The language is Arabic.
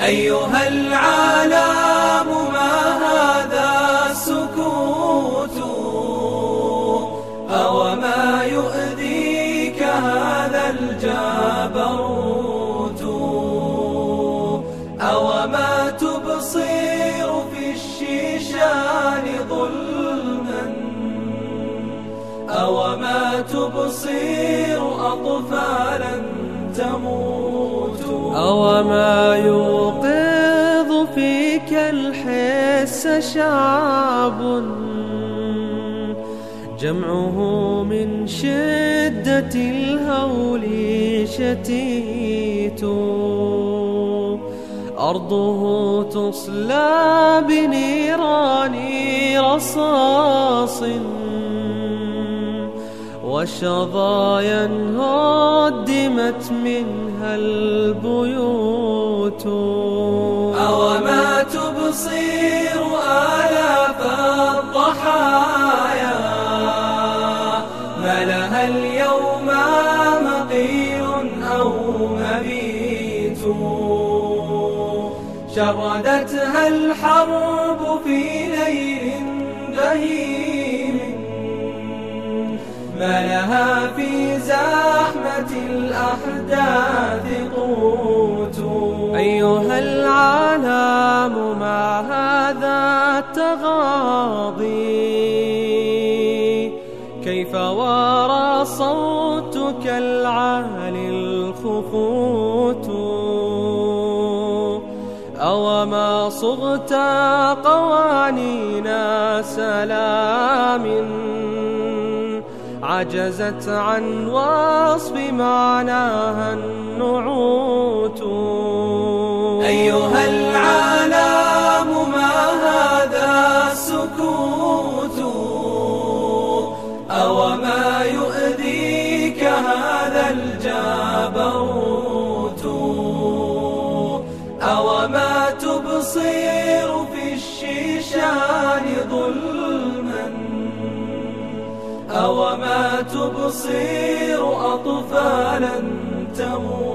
أيها العالم ما هذا السكوت؟ أو ما يؤذيك هذا الجبروت؟ أو ما تبصير في الشيشان ظلما؟ أو ما تبصير أطفالا تموت؟ أو ما يوقظ شعب جمعه من شدة الهول شتيت. أرضه تصلى بنيران رصاص وشظايا هدمت منها البيوت. مبيت شردتها الحرب في ليل بهيم ما لها في زحمة الأحداث قوت. أيها العالم ما هذا التغاضي؟ كيف وارى صوتك العالي؟ الخفوت. أو ما صغت قوانين سلام عجزت عن وصف معناها النعوت أو ما تبصير في الشيشان ظلما أو ما تبصير أطفالا تموت